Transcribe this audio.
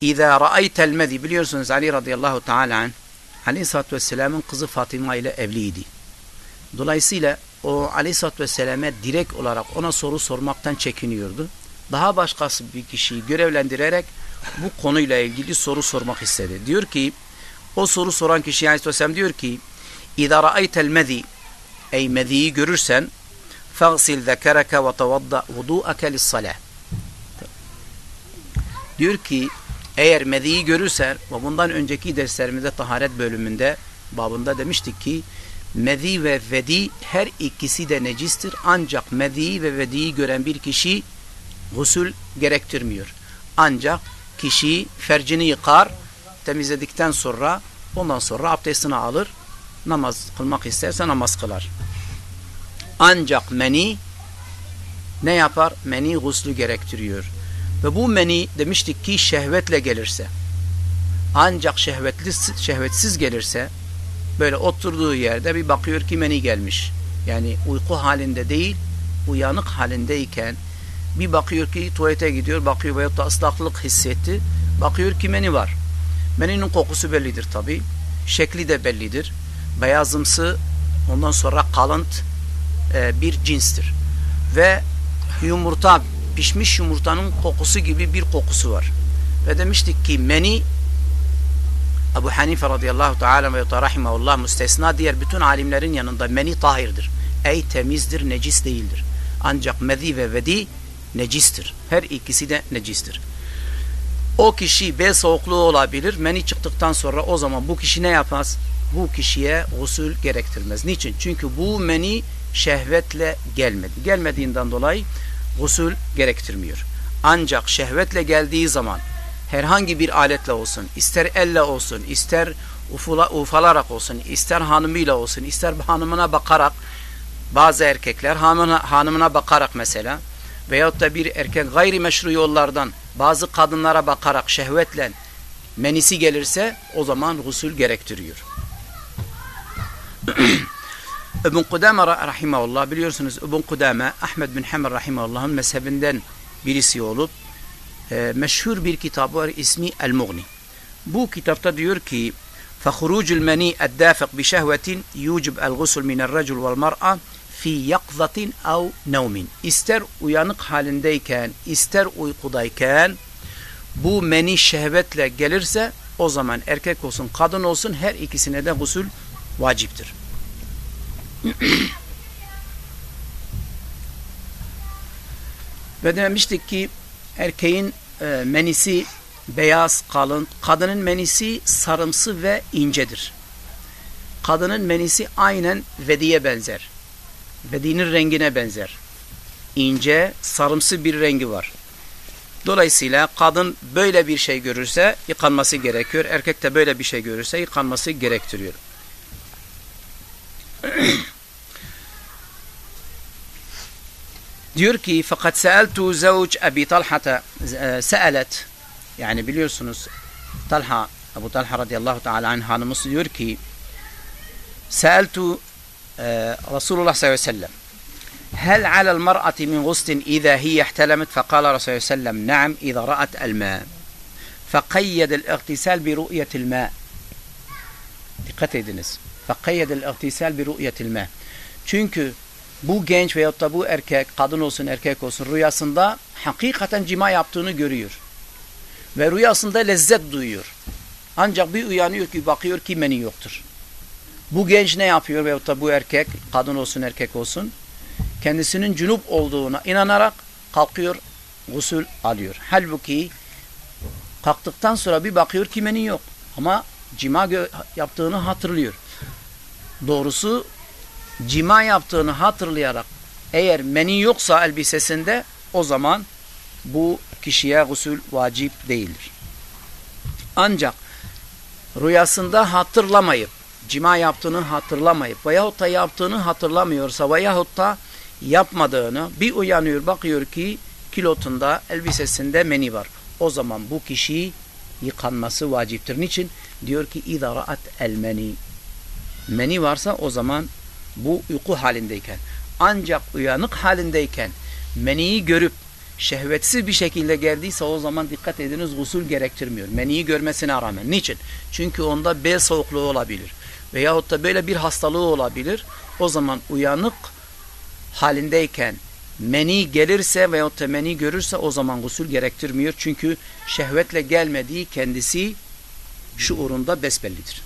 İza ra'aytel mezi biliyorsunuz Ali radıyallahu teala an Aleyhisselatü Vesselam'ın kızı Fatıma ile evliydi. Dolayısıyla o Aleyhisselatü Vesselam'e direkt olarak ona soru sormaktan çekiniyordu. Daha başkası bir kişiyi görevlendirerek bu konuyla ilgili soru sormak istedi. Diyor ki o soru soran kişi Aleyhisselatü Vesselam diyor ki İza ra'aytel mezi ey meziyi görürsen fagsil zekereke ve tevadda vudu'ake lissalah diyor ki eğer mediyi görürsen ve bundan önceki derslerimizde taharet bölümünde babında demiştik ki medi ve vedi her ikisi de necistir ancak mediyi ve vediyi gören bir kişi gusül gerektirmiyor. Ancak kişi fercini yıkar temizledikten sonra ondan sonra abdestini alır namaz kılmak isterse namaz kılar. Ancak meni ne yapar? Meni guslü gerektiriyor. Ve bu meni demiştik ki şehvetle gelirse ancak şehvetli, şehvetsiz gelirse böyle oturduğu yerde bir bakıyor ki meni gelmiş. Yani uyku halinde değil uyanık halindeyken bir bakıyor ki tuvalete gidiyor bakıyor veyahut da ıslaklık hissetti bakıyor ki meni var. Meninin kokusu bellidir tabi. Şekli de bellidir. Beyazımsı ondan sonra kalınt e, bir cinstir. Ve yumurta pişmiş yumurtanın kokusu gibi bir kokusu var. Ve demiştik ki meni Ebu Hanife radıyallahu teala ve rahimahullah müstesna diğer bütün alimlerin yanında meni tahirdir. Ey temizdir, necis değildir. Ancak mezi ve vedi necistir. Her ikisi de necistir. O kişi bel soğukluğu olabilir. Meni çıktıktan sonra o zaman bu kişi ne yapmaz? Bu kişiye gusül gerektirmez. Niçin? Çünkü bu meni şehvetle gelmedi. Gelmediğinden dolayı gusül gerektirmiyor. Ancak şehvetle geldiği zaman herhangi bir aletle olsun, ister elle olsun, ister ufula, ufalarak olsun, ister hanımıyla olsun, ister hanımına bakarak bazı erkekler hanımına, hanımına bakarak mesela veyahut da bir erkek gayri meşru yollardan bazı kadınlara bakarak şehvetle menisi gelirse o zaman gusül gerektiriyor. İbn Kudame rahimahullah biliyorsunuz İbn Kudame Ahmed bin Hamr rahimahullah'ın mezhebinden birisi olup e, meşhur bir kitabı var ismi El Mughni. Bu kitapta diyor ki فخروج المني الدافق بشهوة يوجب الغسل من الرجل والمرأة fi yakzatin av nevmin. İster uyanık halindeyken, ister uykudayken bu meni şehvetle gelirse o zaman erkek olsun, kadın olsun her ikisine de gusül vaciptir. Ve demiştik ki erkeğin e, menisi beyaz, kalın, kadının menisi sarımsı ve incedir. Kadının menisi aynen vediye benzer. Vedinin rengine benzer. İnce, sarımsı bir rengi var. Dolayısıyla kadın böyle bir şey görürse yıkanması gerekiyor. Erkek de böyle bir şey görürse yıkanması gerektiriyor. ديركي فقد سألت زوج أبي طلحة آه، سألت يعني بليوسنس طلحة أبو طلحة رضي الله تعالى عنه عن مصر ديركي سألت آه، رسول الله صلى الله عليه وسلم هل على المرأة من غصن إذا هي احتلمت؟ فقال رسول الله صلى الله عليه وسلم نعم إذا رأت الماء. فقيد الاغتسال برؤية الماء. دقة فقيد الاغتسال برؤية الماء. çünkü bu genç veyahut da bu erkek, kadın olsun erkek olsun rüyasında hakikaten cima yaptığını görüyor. Ve rüyasında lezzet duyuyor. Ancak bir uyanıyor ki bakıyor ki meni yoktur. Bu genç ne yapıyor veyahut da bu erkek, kadın olsun erkek olsun kendisinin cünüp olduğuna inanarak kalkıyor, gusül alıyor. Halbuki kalktıktan sonra bir bakıyor ki meni yok. Ama cima yaptığını hatırlıyor. Doğrusu cima yaptığını hatırlayarak eğer meni yoksa elbisesinde o zaman bu kişiye gusül vacip değildir. Ancak rüyasında hatırlamayıp cima yaptığını hatırlamayıp veyahut da yaptığını hatırlamıyorsa veyahut da yapmadığını bir uyanıyor bakıyor ki kilotunda elbisesinde meni var. O zaman bu kişi yıkanması vaciptir. Niçin? Diyor ki اِذَا رَأَتْ الْمَنِي Meni varsa o zaman bu uyku halindeyken ancak uyanık halindeyken meniyi görüp şehvetsiz bir şekilde geldiyse o zaman dikkat ediniz gusül gerektirmiyor. Meniyi görmesine rağmen. Niçin? Çünkü onda bel soğukluğu olabilir. Veyahut da böyle bir hastalığı olabilir. O zaman uyanık halindeyken meni gelirse veyahut da meni görürse o zaman gusül gerektirmiyor. Çünkü şehvetle gelmediği kendisi şuurunda besbellidir.